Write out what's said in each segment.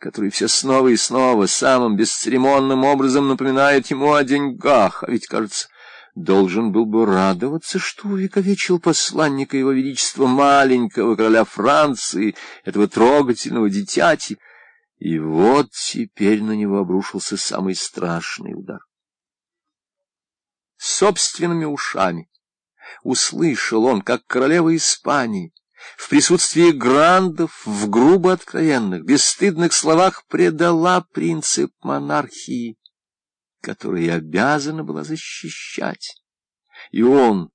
который все снова и снова самым бесцеремонным образом напоминает ему о деньгах, а ведь, кажется, должен был бы радоваться, что увековечил посланника его величества маленького короля Франции, этого трогательного дитяти. И вот теперь на него обрушился самый страшный удар. Собственными ушами услышал он, как королева Испании в присутствии грандов, в грубо откровенных, бесстыдных словах предала принцип монархии, который обязана была защищать. И он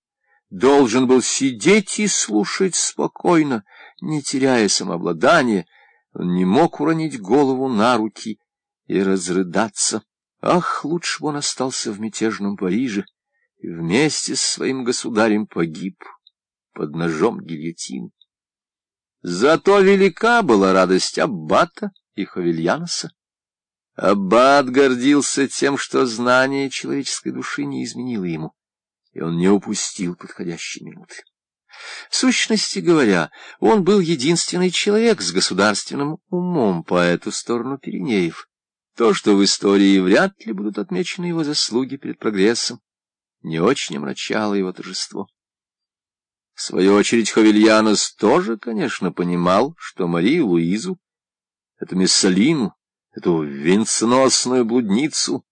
должен был сидеть и слушать спокойно, не теряя самообладания, он не мог уронить голову на руки и разрыдаться. Ах, лучше бы он остался в мятежном Париже и вместе с своим государем погиб под ножом гильотины. Зато велика была радость Аббата и Хавильяноса. Аббат гордился тем, что знание человеческой души не изменило ему, и он не упустил подходящей минуты. В сущности говоря, он был единственный человек с государственным умом по эту сторону Пиренеев. То, что в истории вряд ли будут отмечены его заслуги перед прогрессом, не очень омрачало его торжество. В свою очередь Хавильянос тоже, конечно, понимал, что Марию Луизу, эту Мессалину, эту венценосную блудницу,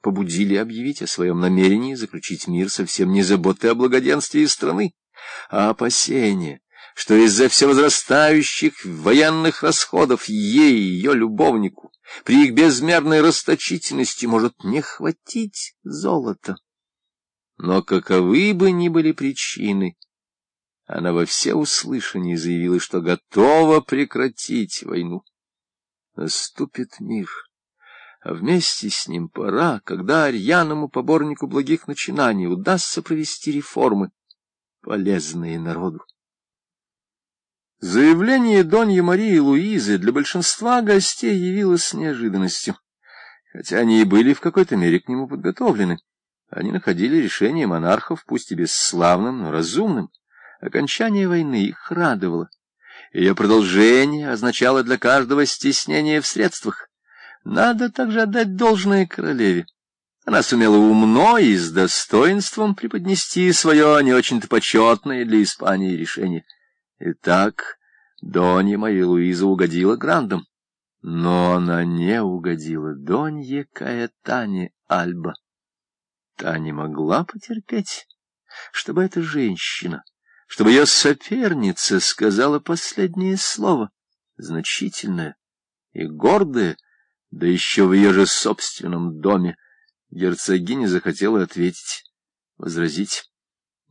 побудили объявить о своем намерении заключить мир совсем не заботы о благоденствии страны, а опасения, что из-за всевозрастающих военных расходов ей и ее любовнику при их безмерной расточительности может не хватить золота. Но каковы бы ни были причины, она во всеуслышание заявила, что готова прекратить войну. Наступит мир, а вместе с ним пора, когда арьяному поборнику благих начинаний удастся провести реформы, полезные народу. Заявление Донья Марии Луизы для большинства гостей явилось неожиданностью, хотя они и были в какой-то мере к нему подготовлены. Они находили решение монархов, пусть и бесславным, но разумным. Окончание войны их радовало. Ее продолжение означало для каждого стеснение в средствах. Надо также отдать должное королеве. Она сумела умно и с достоинством преподнести свое не очень-то почетное для Испании решение. Итак, Донья моя Луиза угодила Грандам, но она не угодила Донье Каэтане Альба. Та не могла потерпеть, чтобы эта женщина чтобы ее соперница сказала последнее слово, значительное и гордое, да еще в ее же собственном доме. Герцогиня захотела ответить, возразить.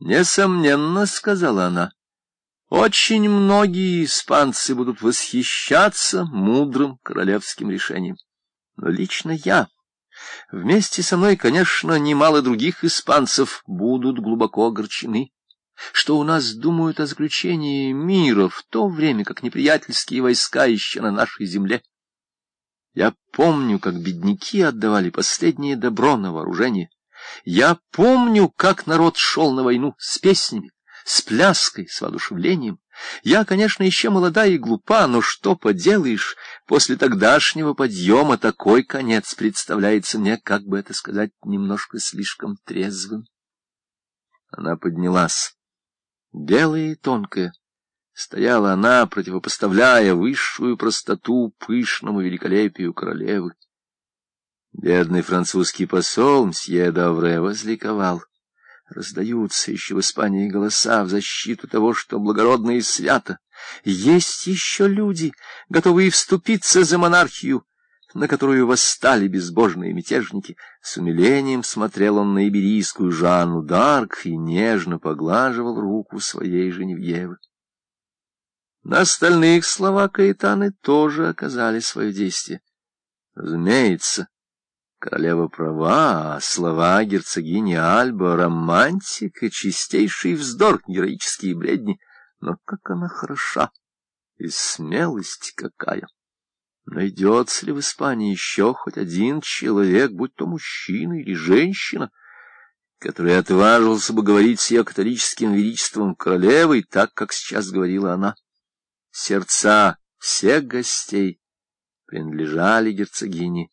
«Несомненно», — сказала она, — «очень многие испанцы будут восхищаться мудрым королевским решением. Но лично я, вместе со мной, конечно, немало других испанцев будут глубоко огорчены» что у нас думают о заключении мира в то время, как неприятельские войска еще на нашей земле. Я помню, как бедняки отдавали последнее добро на вооружение. Я помню, как народ шел на войну с песнями, с пляской, с воодушевлением. Я, конечно, еще молода и глупа, но что поделаешь, после тогдашнего подъема такой конец представляется мне, как бы это сказать, немножко слишком трезвым. Она поднялась белая и тонкая, стояла она, противопоставляя высшую простоту пышному великолепию королевы. Бедный французский посол мсье Давре возликовал. Раздаются еще в Испании голоса в защиту того, что благородно и свято. Есть еще люди, готовые вступиться за монархию, на которую восстали безбожные мятежники. С умилением смотрел он на иберийскую Жанну Дарк и нежно поглаживал руку своей Женевьевы. На остальных слова Каэтаны тоже оказали свое действие. Разумеется, королева права, а слова герцогини Альба — романтика, чистейший вздор, героические бредни. Но как она хороша! И смелость какая! Найдется ли в Испании еще хоть один человек, будь то мужчина или женщина, который отважился бы говорить с ее католическим величеством королевой, так, как сейчас говорила она? Сердца всех гостей принадлежали герцогине